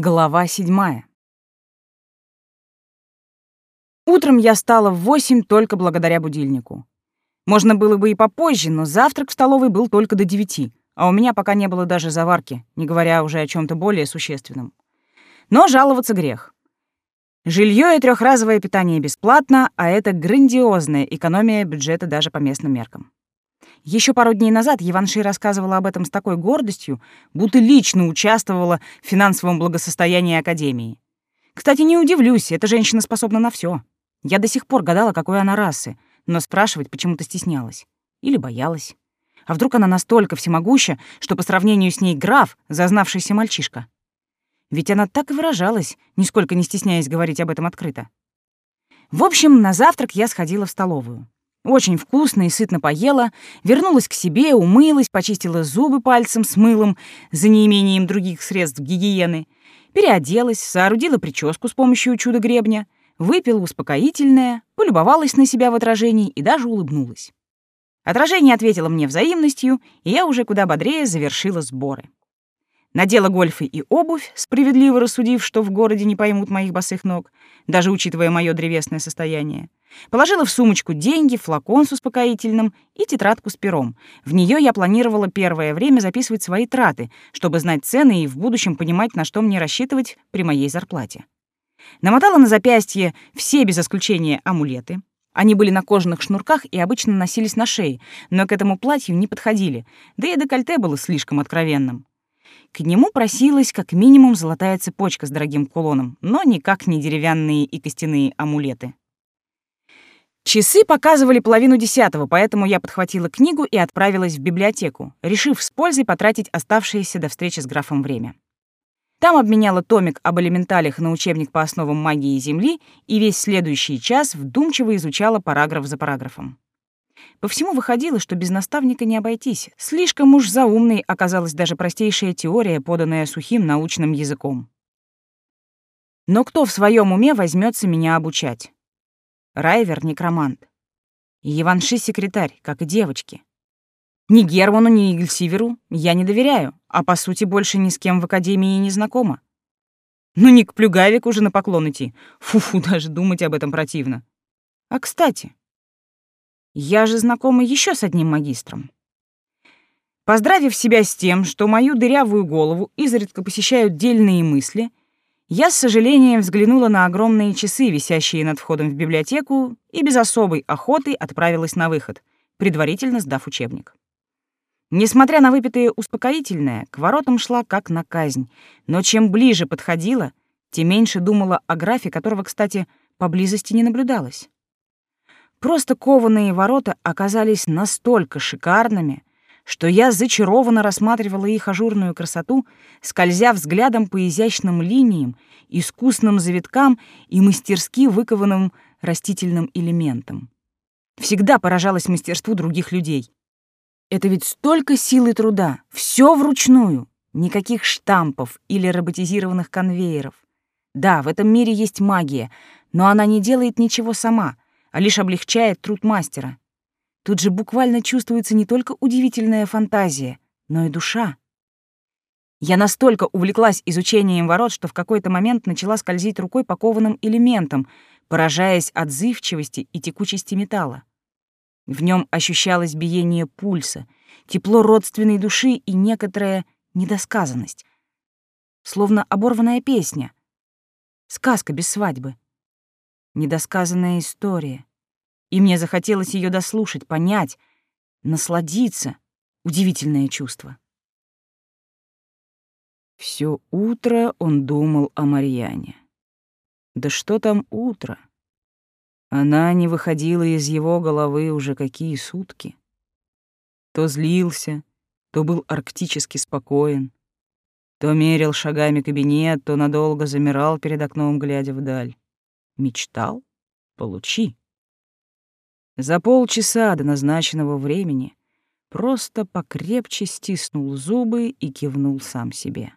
Глава седьмая. Утром я встала в восемь только благодаря будильнику. Можно было бы и попозже, но завтрак в столовой был только до девяти, а у меня пока не было даже заварки, не говоря уже о чем то более существенном. Но жаловаться грех. Жилье и трехразовое питание бесплатно, а это грандиозная экономия бюджета даже по местным меркам. Еще пару дней назад Еванши рассказывала об этом с такой гордостью, будто лично участвовала в финансовом благосостоянии Академии. Кстати, не удивлюсь, эта женщина способна на все. Я до сих пор гадала, какой она расы, но спрашивать почему-то стеснялась. Или боялась. А вдруг она настолько всемогуща, что по сравнению с ней граф — зазнавшийся мальчишка? Ведь она так и выражалась, нисколько не стесняясь говорить об этом открыто. В общем, на завтрак я сходила в столовую. Очень вкусно и сытно поела, вернулась к себе, умылась, почистила зубы пальцем с мылом за неимением других средств гигиены, переоделась, соорудила прическу с помощью чудо-гребня, выпила успокоительное, полюбовалась на себя в отражении и даже улыбнулась. Отражение ответило мне взаимностью, и я уже куда бодрее завершила сборы. Надела гольфы и обувь, справедливо рассудив, что в городе не поймут моих босых ног, даже учитывая мое древесное состояние. Положила в сумочку деньги, флакон с успокоительным и тетрадку с пером. В нее я планировала первое время записывать свои траты, чтобы знать цены и в будущем понимать, на что мне рассчитывать при моей зарплате. Намотала на запястье все без исключения амулеты. Они были на кожаных шнурках и обычно носились на шее, но к этому платью не подходили, да и декольте было слишком откровенным. К нему просилась как минимум золотая цепочка с дорогим кулоном, но никак не деревянные и костяные амулеты. Часы показывали половину десятого, поэтому я подхватила книгу и отправилась в библиотеку, решив с пользой потратить оставшееся до встречи с графом время. Там обменяла томик об элементалях на учебник по основам магии Земли и весь следующий час вдумчиво изучала параграф за параграфом. По всему выходило, что без наставника не обойтись. Слишком уж заумной оказалась даже простейшая теория, поданная сухим научным языком. Но кто в своем уме возьмется меня обучать? Райвер — некромант. Еванши — секретарь, как и девочки. Ни Герману, ни Игельсиверу я не доверяю, а по сути больше ни с кем в Академии не знакома. Ну не к Плюгавик уже на поклон идти. Фу-фу, даже думать об этом противно. А кстати, я же знакома еще с одним магистром. Поздравив себя с тем, что мою дырявую голову изредка посещают дельные мысли, я с сожалением взглянула на огромные часы, висящие над входом в библиотеку, и без особой охоты отправилась на выход, предварительно сдав учебник. Несмотря на выпитое успокоительное, к воротам шла как на казнь, но чем ближе подходила, тем меньше думала о графе, которого, кстати, поблизости не наблюдалось. Просто кованые ворота оказались настолько шикарными, что я зачарованно рассматривала их ажурную красоту, скользя взглядом по изящным линиям, искусным завиткам и мастерски выкованным растительным элементам. Всегда поражалась мастерству других людей. Это ведь столько силы труда, все вручную, никаких штампов или роботизированных конвейеров. Да, в этом мире есть магия, но она не делает ничего сама — а лишь облегчает труд мастера. Тут же буквально чувствуется не только удивительная фантазия, но и душа. Я настолько увлеклась изучением ворот, что в какой-то момент начала скользить рукой по кованым элементам, поражаясь отзывчивости и текучести металла. В нем ощущалось биение пульса, тепло родственной души и некоторая недосказанность. Словно оборванная песня. Сказка без свадьбы недосказанная история. И мне захотелось ее дослушать, понять, насладиться. Удивительное чувство. Все утро он думал о Марьяне. Да что там утро? Она не выходила из его головы уже какие сутки. То злился, то был арктически спокоен, то мерил шагами кабинет, то надолго замирал перед окном, глядя вдаль. Мечтал? Получи. За полчаса до назначенного времени просто покрепче стиснул зубы и кивнул сам себе.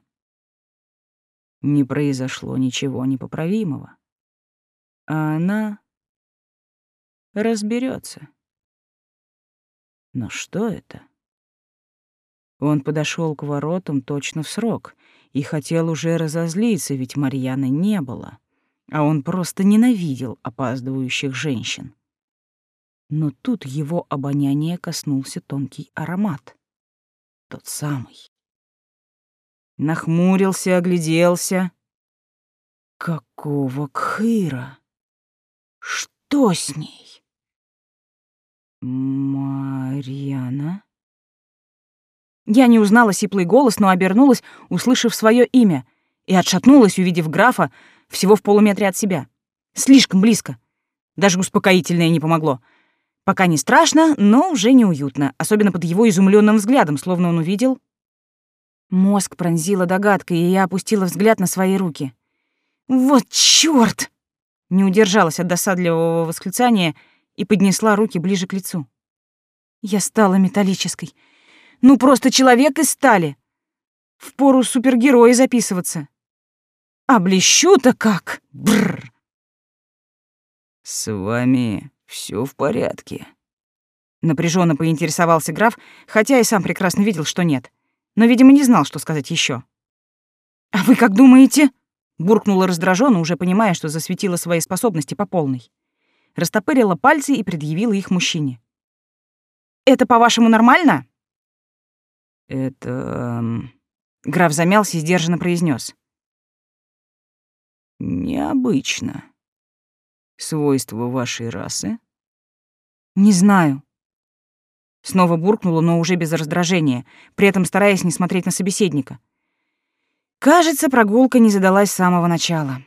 Не произошло ничего непоправимого. А она разберется. Но что это? Он подошел к воротам точно в срок, и хотел уже разозлиться, ведь Марьяны не было, а он просто ненавидел опаздывающих женщин. Но тут его обоняние коснулся тонкий аромат. Тот самый. Нахмурился, огляделся. Какого кхыра? Что с ней? Марьяна? Я не узнала сиплый голос, но обернулась, услышав свое имя, и отшатнулась, увидев графа всего в полуметре от себя. Слишком близко. Даже успокоительное не помогло. Пока не страшно, но уже неуютно, особенно под его изумленным взглядом, словно он увидел. Мозг пронзила догадкой, и я опустила взгляд на свои руки. «Вот чёрт!» Не удержалась от досадливого восклицания и поднесла руки ближе к лицу. Я стала металлической. Ну, просто человек из стали. Впору супергерои записываться. А блещу-то как! Бррр! «С вами все в порядке?» Напряженно поинтересовался граф, хотя и сам прекрасно видел, что нет. Но, видимо, не знал, что сказать еще. «А вы как думаете?» Буркнула раздраженно, уже понимая, что засветила свои способности по полной. Растопырила пальцы и предъявила их мужчине. «Это, по-вашему, нормально?» «Это...» Граф замялся и сдержанно произнес. «Необычно. Свойства вашей расы?» «Не знаю». Снова буркнула, но уже без раздражения, при этом стараясь не смотреть на собеседника. Кажется, прогулка не задалась с самого начала.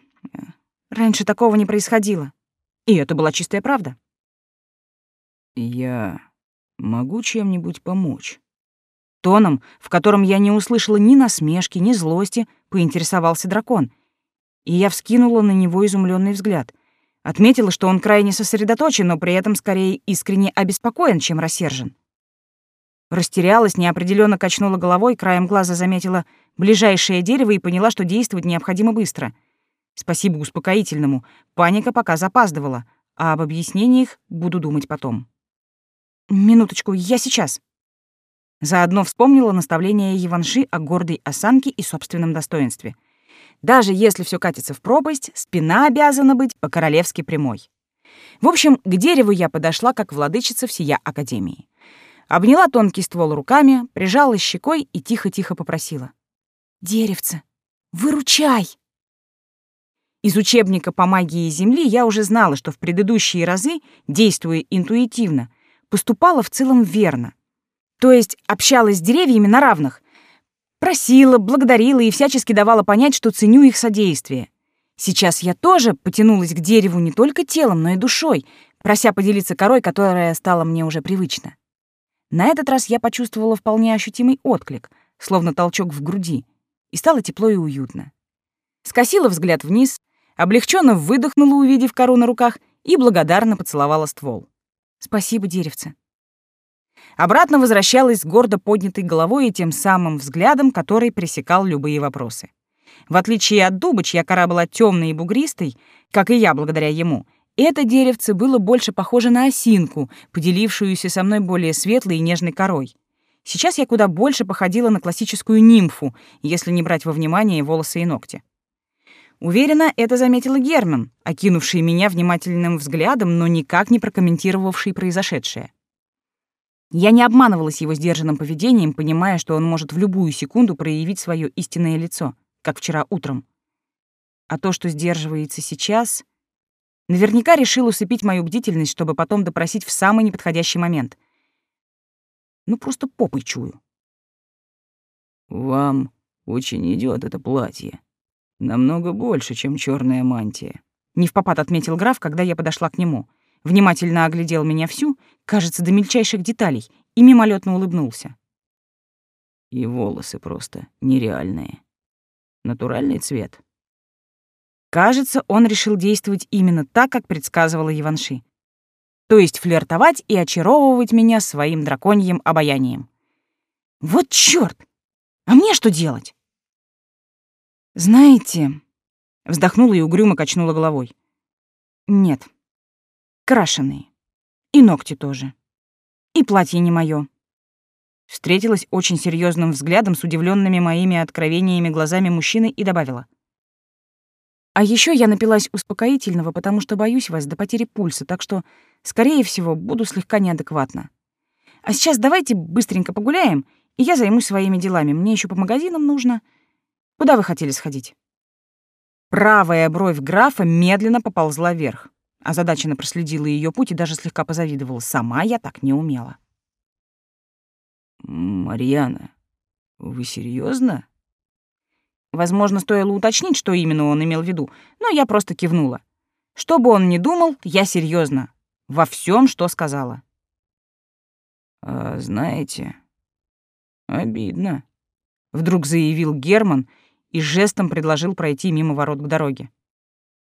Раньше такого не происходило. И это была чистая правда. «Я могу чем-нибудь помочь?» Тоном, в котором я не услышала ни насмешки, ни злости, поинтересовался дракон. И я вскинула на него изумленный взгляд. Отметила, что он крайне сосредоточен, но при этом скорее искренне обеспокоен, чем рассержен. Растерялась, неопределенно качнула головой, краем глаза заметила ближайшее дерево и поняла, что действовать необходимо быстро. Спасибо успокоительному. Паника пока запаздывала, а об объяснениях буду думать потом. Минуточку, я сейчас. Заодно вспомнила наставление Еванши о гордой осанке и собственном достоинстве. Даже если все катится в пропасть, спина обязана быть по-королевски прямой. В общем, к дереву я подошла как владычица всея Академии. Обняла тонкий ствол руками, прижала щекой и тихо-тихо попросила. «Деревце, выручай!» Из учебника по магии Земли я уже знала, что в предыдущие разы, действуя интуитивно, поступала в целом верно. То есть общалась с деревьями на равных. Просила, благодарила и всячески давала понять, что ценю их содействие. Сейчас я тоже потянулась к дереву не только телом, но и душой, прося поделиться корой, которая стала мне уже привычна. На этот раз я почувствовала вполне ощутимый отклик, словно толчок в груди, и стало тепло и уютно. Скосила взгляд вниз, облегченно выдохнула, увидев кору на руках, и благодарно поцеловала ствол. «Спасибо, деревце». Обратно возвращалась с гордо поднятой головой и тем самым взглядом, который пресекал любые вопросы. В отличие от дуба, чья кора была темной и бугристой, как и я благодаря ему, это деревце было больше похоже на осинку, поделившуюся со мной более светлой и нежной корой. Сейчас я куда больше походила на классическую нимфу, если не брать во внимание волосы и ногти. Уверена, это заметила Герман, окинувший меня внимательным взглядом, но никак не прокомментировавший произошедшее. Я не обманывалась его сдержанным поведением, понимая, что он может в любую секунду проявить свое истинное лицо, как вчера утром. А то, что сдерживается сейчас, Наверняка решил усыпить мою бдительность, чтобы потом допросить в самый неподходящий момент. Ну, просто попой чую. «Вам очень идет это платье. Намного больше, чем черная мантия», — не в попад отметил граф, когда я подошла к нему. Внимательно оглядел меня всю, кажется, до мельчайших деталей, и мимолетно улыбнулся. И волосы просто нереальные. Натуральный цвет. Кажется, он решил действовать именно так, как предсказывала Иванши. То есть флиртовать и очаровывать меня своим драконьим обаянием. Вот чёрт! А мне что делать? Знаете, вздохнула и угрюмо качнула головой. Нет. Крашеные. И ногти тоже. И платье не моё. Встретилась очень серьезным взглядом с удивленными моими откровениями глазами мужчины и добавила. А еще я напилась успокоительного, потому что боюсь вас до потери пульса, так что, скорее всего, буду слегка неадекватна. А сейчас давайте быстренько погуляем, и я займусь своими делами. Мне еще по магазинам нужно. Куда вы хотели сходить? Правая бровь графа медленно поползла вверх. Озадаченно проследила ее путь и даже слегка позавидовала. Сама я так не умела. «Марьяна, вы серьезно? Возможно, стоило уточнить, что именно он имел в виду, но я просто кивнула. Что бы он ни думал, я серьезно Во всем, что сказала. «А знаете, обидно», — вдруг заявил Герман и жестом предложил пройти мимо ворот к дороге.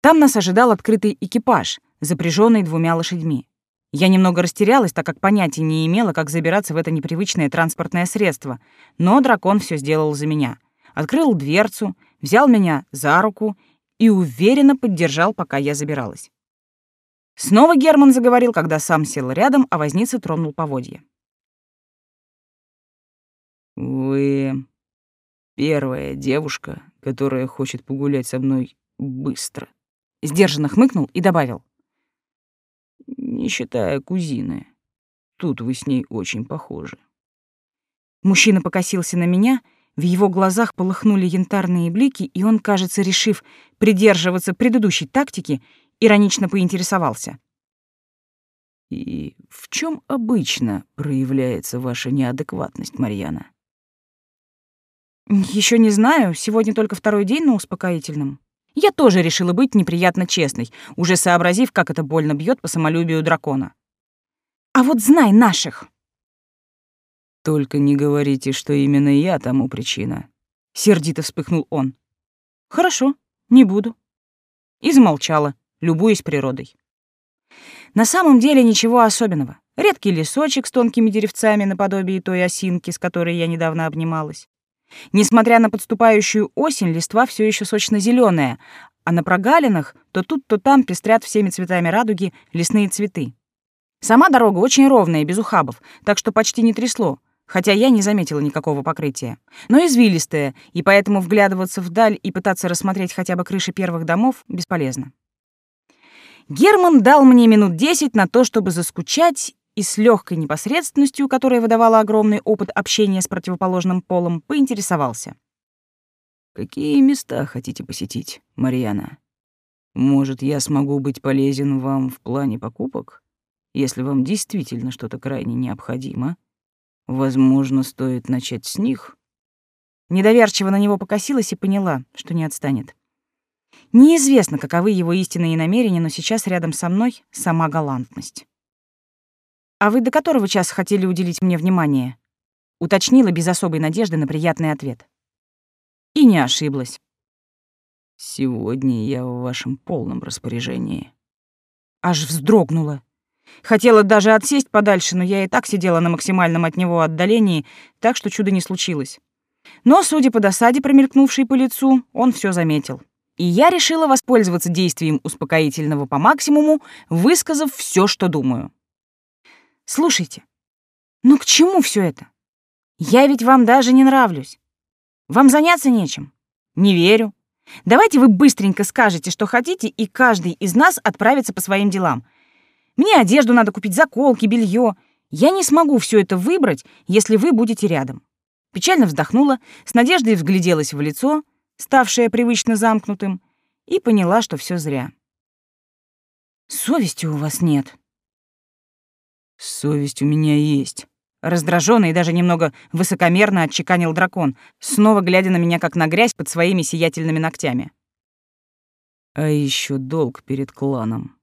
Там нас ожидал открытый экипаж, запряженный двумя лошадьми. Я немного растерялась, так как понятия не имела, как забираться в это непривычное транспортное средство, но дракон все сделал за меня. Открыл дверцу, взял меня за руку и уверенно поддержал, пока я забиралась. Снова Герман заговорил, когда сам сел рядом, а возница тронул поводья. «Вы первая девушка, которая хочет погулять со мной быстро», Сдержанно хмыкнул и добавил. «Не считая кузины. Тут вы с ней очень похожи». Мужчина покосился на меня, в его глазах полыхнули янтарные блики, и он, кажется, решив придерживаться предыдущей тактики, иронично поинтересовался. «И в чем обычно проявляется ваша неадекватность, Марьяна?» Еще не знаю, сегодня только второй день на успокоительном. Я тоже решила быть неприятно честной, уже сообразив, как это больно бьет по самолюбию дракона. А вот знай наших. Только не говорите, что именно я тому причина. Сердито вспыхнул он. Хорошо, не буду. И замолчала, любуясь природой. На самом деле ничего особенного. Редкий лесочек с тонкими деревцами наподобие той осинки, с которой я недавно обнималась. Несмотря на подступающую осень, листва все еще сочно зеленая, а на прогалинах то тут, то там пестрят всеми цветами радуги лесные цветы. Сама дорога очень ровная, без ухабов, так что почти не трясло, хотя я не заметила никакого покрытия. Но извилистая, и поэтому вглядываться вдаль и пытаться рассмотреть хотя бы крыши первых домов бесполезно. Герман дал мне минут десять на то, чтобы заскучать и с легкой непосредственностью, которая выдавала огромный опыт общения с противоположным полом, поинтересовался. «Какие места хотите посетить, Марьяна? Может, я смогу быть полезен вам в плане покупок, если вам действительно что-то крайне необходимо? Возможно, стоит начать с них?» Недоверчиво на него покосилась и поняла, что не отстанет. Неизвестно, каковы его истинные намерения, но сейчас рядом со мной сама галантность. «А вы до которого часа хотели уделить мне внимание?» Уточнила без особой надежды на приятный ответ. И не ошиблась. «Сегодня я в вашем полном распоряжении». Аж вздрогнула. Хотела даже отсесть подальше, но я и так сидела на максимальном от него отдалении, так что чуда не случилось. Но, судя по досаде, промелькнувшей по лицу, он все заметил. И я решила воспользоваться действием успокоительного по максимуму, высказав все, что думаю. Слушайте, ну к чему все это? Я ведь вам даже не нравлюсь. Вам заняться нечем? Не верю. Давайте вы быстренько скажете, что хотите, и каждый из нас отправится по своим делам. Мне одежду надо купить, заколки, белье. Я не смогу все это выбрать, если вы будете рядом. Печально вздохнула, с надеждой взгляделась в лицо, ставшее привычно замкнутым, и поняла, что все зря. Совести у вас нет. Совесть у меня есть. Раздражённый и даже немного высокомерно отчеканил дракон, снова глядя на меня как на грязь под своими сиятельными ногтями. А еще долг перед кланом.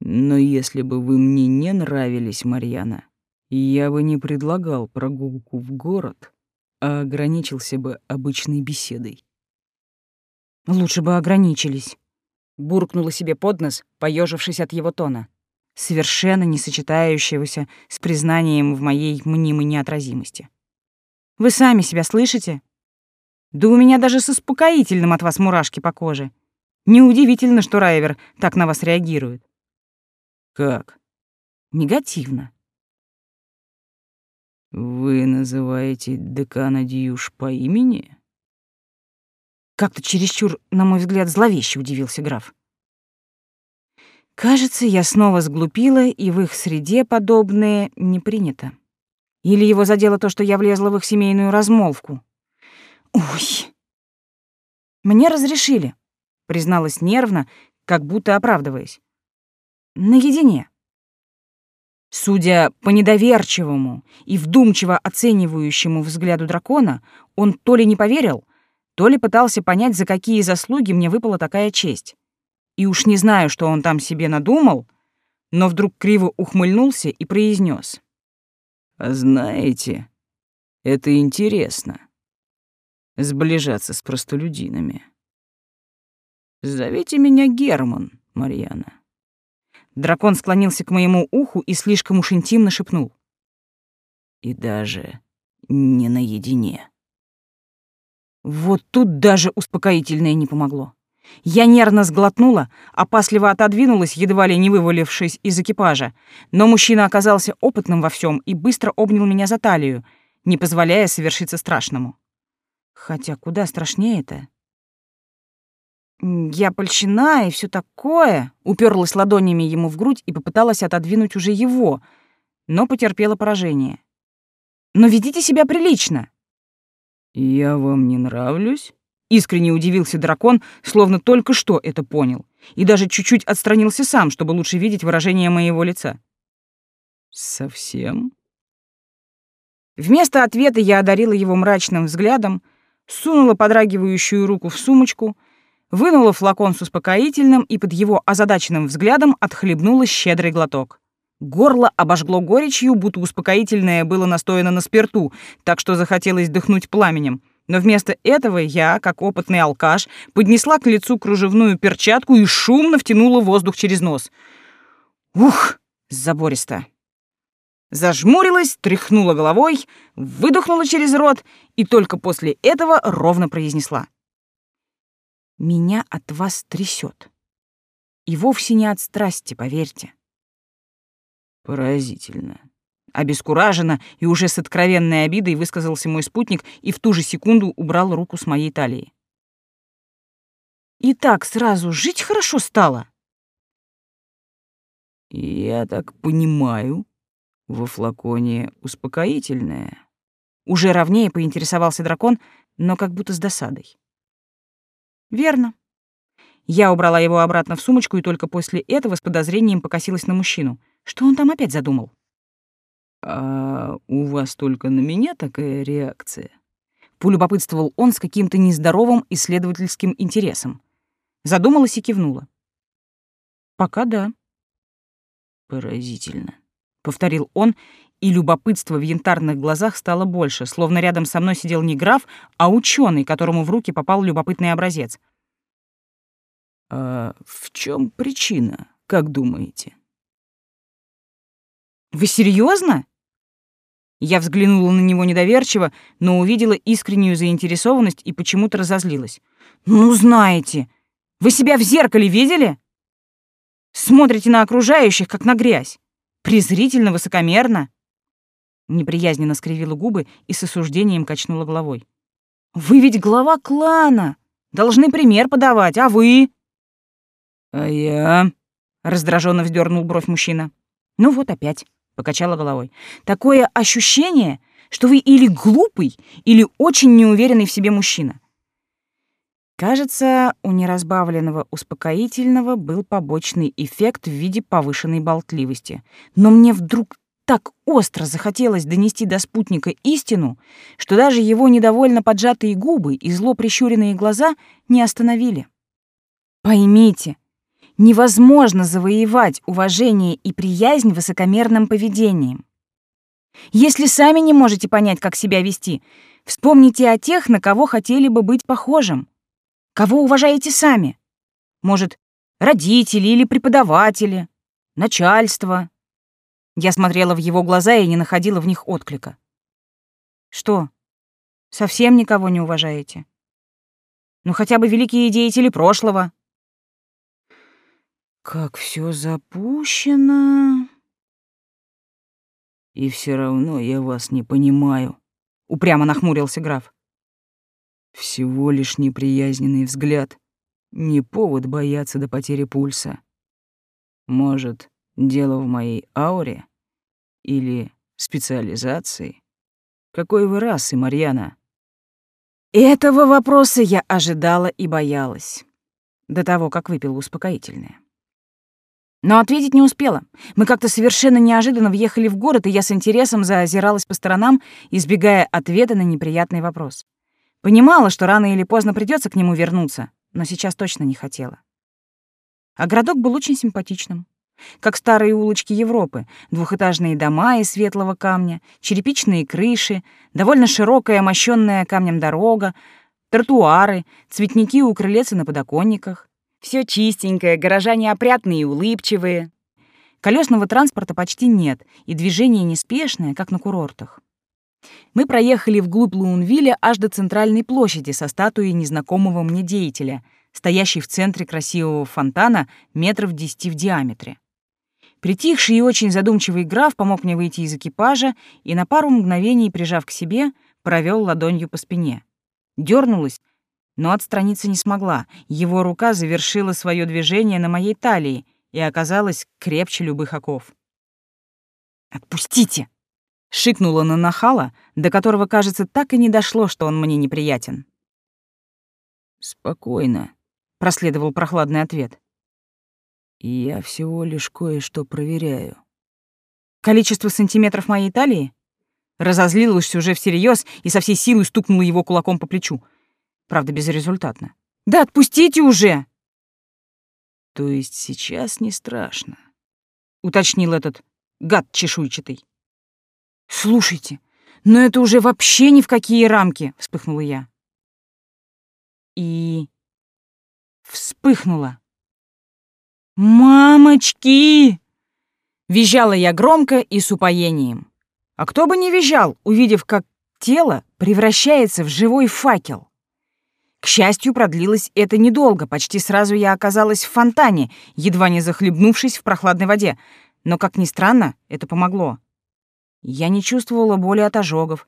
Но если бы вы мне не нравились, Марьяна, я бы не предлагал прогулку в город, а ограничился бы обычной беседой. Лучше бы ограничились. Буркнула себе под нос, поежившись от его тона совершенно не сочетающегося с признанием в моей мнимой неотразимости. Вы сами себя слышите? Да у меня даже с успокоительным от вас мурашки по коже. Неудивительно, что Райвер так на вас реагирует. Как? Негативно. Вы называете декана Дьюш по имени? Как-то чересчур, на мой взгляд, зловеще удивился граф. Кажется, я снова сглупила, и в их среде подобное не принято. Или его задело то, что я влезла в их семейную размолвку. Ой. Мне разрешили, призналась нервно, как будто оправдываясь. Наедине. Судя по недоверчивому и вдумчиво оценивающему взгляду дракона, он то ли не поверил, то ли пытался понять, за какие заслуги мне выпала такая честь. И уж не знаю, что он там себе надумал, но вдруг криво ухмыльнулся и произнес: «А знаете, это интересно — сближаться с простолюдинами. Зовите меня Герман, Марьяна». Дракон склонился к моему уху и слишком уж интимно шепнул. «И даже не наедине». Вот тут даже успокоительное не помогло. Я нервно сглотнула, опасливо отодвинулась, едва ли не вывалившись из экипажа, но мужчина оказался опытным во всем и быстро обнял меня за талию, не позволяя совершиться страшному. Хотя куда страшнее-то? Я польщена и все такое, уперлась ладонями ему в грудь и попыталась отодвинуть уже его, но потерпела поражение. Но ведите себя прилично. Я вам не нравлюсь? Искренне удивился дракон, словно только что это понял, и даже чуть-чуть отстранился сам, чтобы лучше видеть выражение моего лица. Совсем? Вместо ответа я одарила его мрачным взглядом, сунула подрагивающую руку в сумочку, вынула флакон с успокоительным и под его озадаченным взглядом отхлебнула щедрый глоток. Горло обожгло горечью, будто успокоительное было настояно на спирту, так что захотелось дыхнуть пламенем — но вместо этого я, как опытный алкаш, поднесла к лицу кружевную перчатку и шумно втянула воздух через нос. Ух, забористо. Зажмурилась, тряхнула головой, выдохнула через рот и только после этого ровно произнесла. «Меня от вас трясет. И вовсе не от страсти, поверьте». «Поразительно», Обескураженно и уже с откровенной обидой высказался мой спутник и в ту же секунду убрал руку с моей талии. И так сразу жить хорошо стало. Я так понимаю, во флаконе успокоительное. Уже ровнее поинтересовался дракон, но как будто с досадой. Верно. Я убрала его обратно в сумочку и только после этого с подозрением покосилась на мужчину. Что он там опять задумал? «А у вас только на меня такая реакция?» Полюбопытствовал он с каким-то нездоровым исследовательским интересом. Задумалась и кивнула. «Пока да». «Поразительно», — повторил он, и любопытство в янтарных глазах стало больше, словно рядом со мной сидел не граф, а ученый, которому в руки попал любопытный образец. «А в чем причина, как думаете?» «Вы серьезно? Я взглянула на него недоверчиво, но увидела искреннюю заинтересованность и почему-то разозлилась. «Ну, знаете, вы себя в зеркале видели? Смотрите на окружающих, как на грязь. Презрительно, высокомерно». Неприязненно скривила губы и с осуждением качнула головой. «Вы ведь глава клана, должны пример подавать, а вы?» «А я...» — раздраженно вздернул бровь мужчина. «Ну вот опять». — покачала головой. «Такое ощущение, что вы или глупый, или очень неуверенный в себе мужчина». Кажется, у неразбавленного успокоительного был побочный эффект в виде повышенной болтливости. Но мне вдруг так остро захотелось донести до спутника истину, что даже его недовольно поджатые губы и зло прищуренные глаза не остановили. «Поймите, невозможно завоевать уважение и приязнь высокомерным поведением. Если сами не можете понять, как себя вести, вспомните о тех, на кого хотели бы быть похожим. Кого уважаете сами? Может, родители или преподаватели, начальство? Я смотрела в его глаза и не находила в них отклика. Что, совсем никого не уважаете? Ну хотя бы великие деятели прошлого. Как все запущено. И все равно я вас не понимаю, упрямо нахмурился граф. Всего лишь неприязненный взгляд, не повод бояться до потери пульса. Может, дело в моей ауре или специализации? Какой вы расы, Марьяна? Этого вопроса я ожидала и боялась. До того, как выпила успокоительное. Но ответить не успела. Мы как-то совершенно неожиданно въехали в город, и я с интересом заозиралась по сторонам, избегая ответа на неприятный вопрос. Понимала, что рано или поздно придется к нему вернуться, но сейчас точно не хотела. А городок был очень симпатичным. Как старые улочки Европы, двухэтажные дома из светлого камня, черепичные крыши, довольно широкая, мощенная камнем дорога, тротуары, цветники у крылец на подоконниках. Все чистенькое, горожане опрятные и улыбчивые. Колесного транспорта почти нет, и движение неспешное, как на курортах. Мы проехали вглубь Луунвилля аж до центральной площади со статуей незнакомого мне деятеля, стоящей в центре красивого фонтана метров десяти в диаметре. Притихший и очень задумчивый граф помог мне выйти из экипажа и на пару мгновений, прижав к себе, провел ладонью по спине. Дёрнулась, но отстраниться не смогла. Его рука завершила свое движение на моей талии и оказалась крепче любых оков. «Отпустите!» — шикнула на нахала, до которого, кажется, так и не дошло, что он мне неприятен. «Спокойно», — проследовал прохладный ответ. «Я всего лишь кое-что проверяю». «Количество сантиметров моей талии?» Разозлилась уже всерьез и со всей силы стукнула его кулаком по плечу — Правда, безрезультатно. «Да отпустите уже!» «То есть сейчас не страшно?» — уточнил этот гад чешуйчатый. «Слушайте, но это уже вообще ни в какие рамки!» — вспыхнула я. И... вспыхнула. «Мамочки!» Визжала я громко и с упоением. А кто бы не визжал, увидев, как тело превращается в живой факел. К счастью, продлилось это недолго, почти сразу я оказалась в фонтане, едва не захлебнувшись в прохладной воде. Но, как ни странно, это помогло. Я не чувствовала боли от ожогов,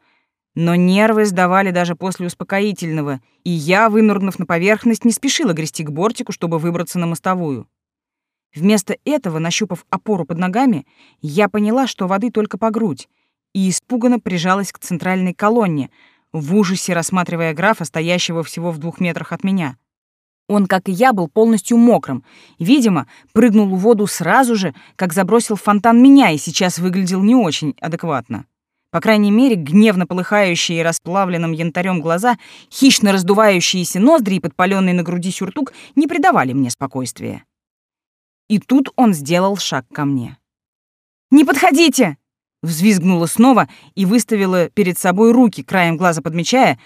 но нервы сдавали даже после успокоительного, и я, вынырнув на поверхность, не спешила грести к бортику, чтобы выбраться на мостовую. Вместо этого, нащупав опору под ногами, я поняла, что воды только по грудь, и испуганно прижалась к центральной колонне — в ужасе рассматривая графа, стоящего всего в двух метрах от меня. Он, как и я, был полностью мокрым. Видимо, прыгнул в воду сразу же, как забросил фонтан меня, и сейчас выглядел не очень адекватно. По крайней мере, гневно полыхающие расплавленным янтарем глаза, хищно раздувающиеся ноздри и подпаленный на груди сюртук не придавали мне спокойствия. И тут он сделал шаг ко мне. «Не подходите!» Взвизгнула снова и выставила перед собой руки, краем глаза подмечая,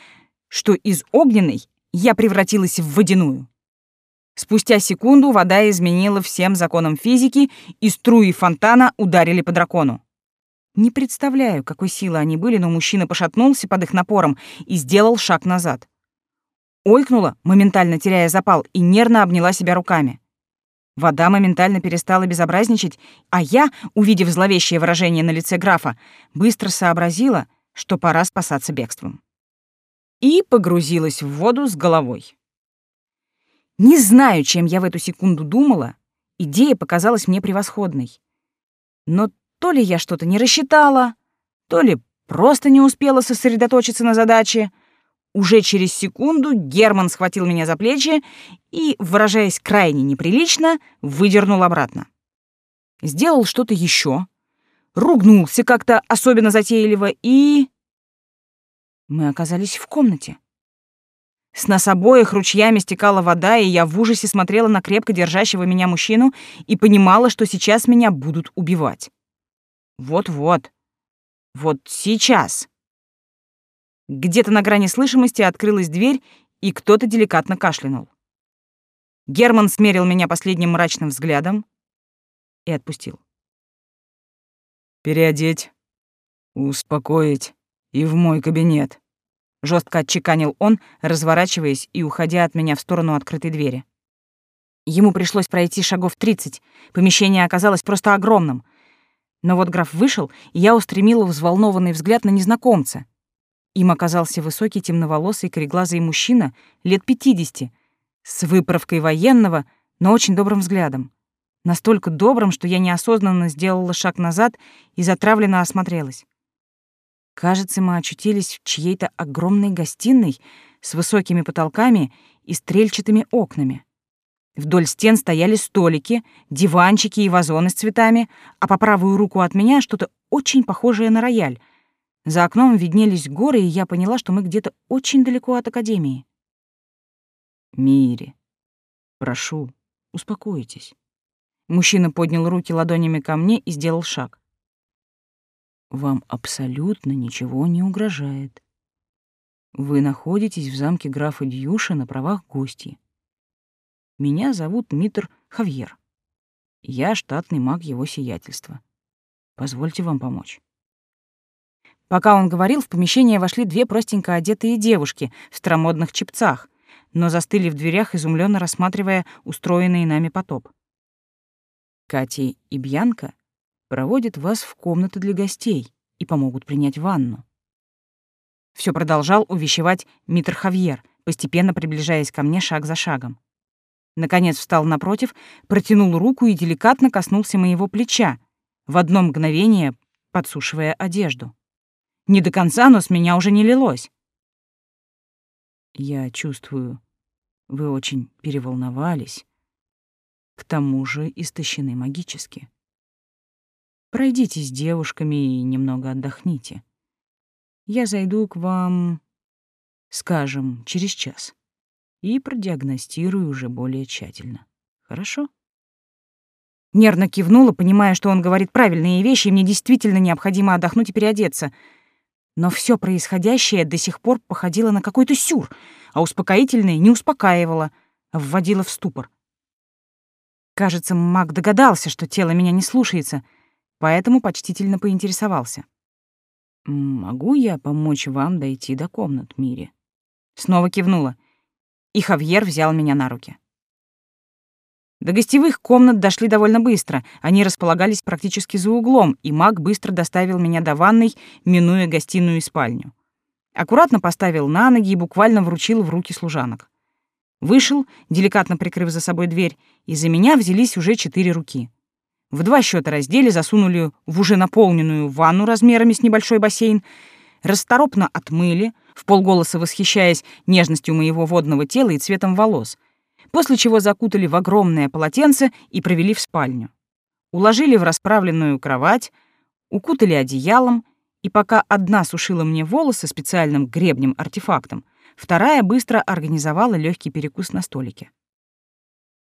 что из огненной я превратилась в водяную. Спустя секунду вода изменила всем законам физики, и струи фонтана ударили по дракону. Не представляю, какой силы они были, но мужчина пошатнулся под их напором и сделал шаг назад. Ойкнула, моментально теряя запал, и нервно обняла себя руками. Вода моментально перестала безобразничать, а я, увидев зловещее выражение на лице графа, быстро сообразила, что пора спасаться бегством. И погрузилась в воду с головой. Не знаю, чем я в эту секунду думала, идея показалась мне превосходной. Но то ли я что-то не рассчитала, то ли просто не успела сосредоточиться на задаче — уже через секунду Герман схватил меня за плечи и, выражаясь крайне неприлично, выдернул обратно. Сделал что-то еще, ругнулся как-то особенно затейливо и... Мы оказались в комнате. С нас обоих ручьями стекала вода, и я в ужасе смотрела на крепко держащего меня мужчину и понимала, что сейчас меня будут убивать. Вот-вот. Вот сейчас. Где-то на грани слышимости открылась дверь, и кто-то деликатно кашлянул. Герман смерил меня последним мрачным взглядом и отпустил. «Переодеть, успокоить и в мой кабинет», — жестко отчеканил он, разворачиваясь и уходя от меня в сторону открытой двери. Ему пришлось пройти шагов тридцать. Помещение оказалось просто огромным. Но вот граф вышел, и я устремила взволнованный взгляд на незнакомца. Им оказался высокий темноволосый кореглазый мужчина лет пятидесяти, с выправкой военного, но очень добрым взглядом. Настолько добрым, что я неосознанно сделала шаг назад и затравленно осмотрелась. Кажется, мы очутились в чьей-то огромной гостиной с высокими потолками и стрельчатыми окнами. Вдоль стен стояли столики, диванчики и вазоны с цветами, а по правую руку от меня что-то очень похожее на рояль. За окном виднелись горы, и я поняла, что мы где-то очень далеко от академии. Мири, прошу, успокойтесь. Мужчина поднял руки ладонями ко мне и сделал шаг. Вам абсолютно ничего не угрожает. Вы находитесь в замке графа Дьюша на правах гостей. Меня зовут Митр Хавьер. Я штатный маг его сиятельства. Позвольте вам помочь. Пока он говорил, в помещение вошли две простенько одетые девушки в старомодных чепцах, но застыли в дверях, изумленно рассматривая устроенный нами потоп. Катя и Бьянка проводят вас в комнату для гостей и помогут принять ванну. Все продолжал увещевать Митр Хавьер, постепенно приближаясь ко мне шаг за шагом. Наконец встал напротив, протянул руку и деликатно коснулся моего плеча, в одно мгновение подсушивая одежду. Не до конца, но с меня уже не лилось. Я чувствую, вы очень переволновались. К тому же истощены магически. Пройдите с девушками и немного отдохните. Я зайду к вам, скажем, через час и продиагностирую уже более тщательно. Хорошо? Нервно кивнула, понимая, что он говорит правильные вещи, и мне действительно необходимо отдохнуть и переодеться. Но все происходящее до сих пор походило на какой-то сюр, а успокоительное не успокаивало, а вводило в ступор. Кажется, маг догадался, что тело меня не слушается, поэтому почтительно поинтересовался. «Могу я помочь вам дойти до комнат, Мире?» Снова кивнула — и Хавьер взял меня на руки. До гостевых комнат дошли довольно быстро. Они располагались практически за углом, и маг быстро доставил меня до ванной, минуя гостиную и спальню. Аккуратно поставил на ноги и буквально вручил в руки служанок. Вышел, деликатно прикрыв за собой дверь, и за меня взялись уже четыре руки. В два счета раздели, засунули в уже наполненную ванну размерами с небольшой бассейн, расторопно отмыли, в полголоса восхищаясь нежностью моего водного тела и цветом волос, после чего закутали в огромное полотенце и провели в спальню. Уложили в расправленную кровать, укутали одеялом, и пока одна сушила мне волосы специальным гребнем-артефактом, вторая быстро организовала легкий перекус на столике.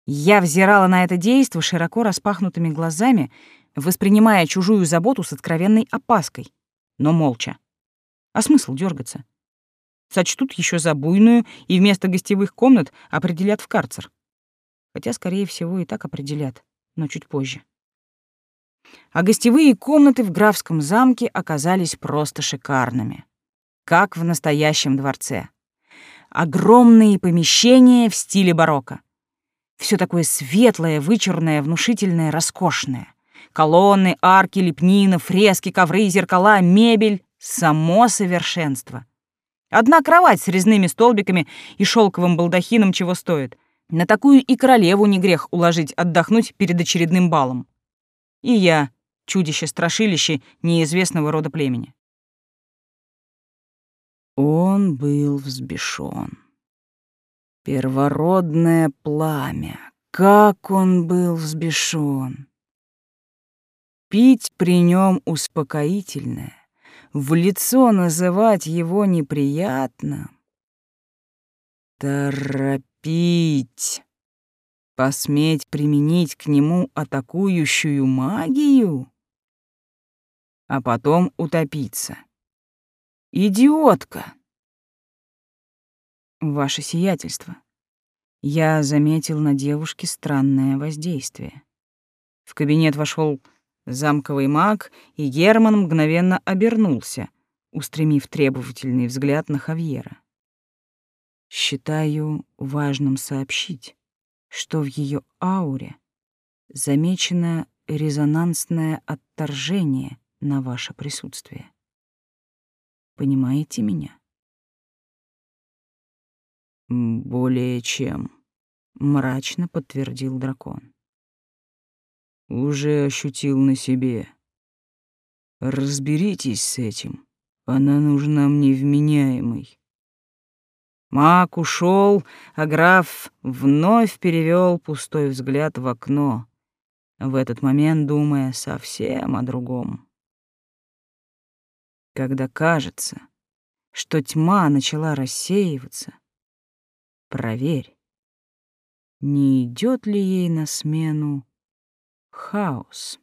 Я взирала на это действо широко распахнутыми глазами, воспринимая чужую заботу с откровенной опаской, но молча. А смысл дергаться? Сочтут еще за буйную и вместо гостевых комнат определят в карцер. Хотя, скорее всего, и так определят, но чуть позже. А гостевые комнаты в графском замке оказались просто шикарными. Как в настоящем дворце. Огромные помещения в стиле барокко. Все такое светлое, вычурное, внушительное, роскошное. Колонны, арки, лепнина, фрески, ковры, зеркала, мебель Само совершенство. Одна кровать с резными столбиками и шелковым балдахином чего стоит. На такую и королеву не грех уложить отдохнуть перед очередным балом. И я, чудище-страшилище неизвестного рода племени. Он был взбешен. Первородное пламя. Как он был взбешен. Пить при нем успокоительное в лицо называть его неприятно. Торопить. Посметь применить к нему атакующую магию? А потом утопиться. Идиотка! Ваше сиятельство. Я заметил на девушке странное воздействие. В кабинет вошел Замковый маг и Герман мгновенно обернулся, устремив требовательный взгляд на Хавьера. Считаю важным сообщить, что в ее ауре замечена резонансное отторжение на ваше присутствие. Понимаете меня? Более чем, мрачно подтвердил дракон. Уже ощутил на себе. Разберитесь с этим. Она нужна мне вменяемой. Маг ушел, а граф вновь перевел пустой взгляд в окно, в этот момент думая совсем о другом. Когда кажется, что тьма начала рассеиваться, проверь, не идет ли ей на смену хаос.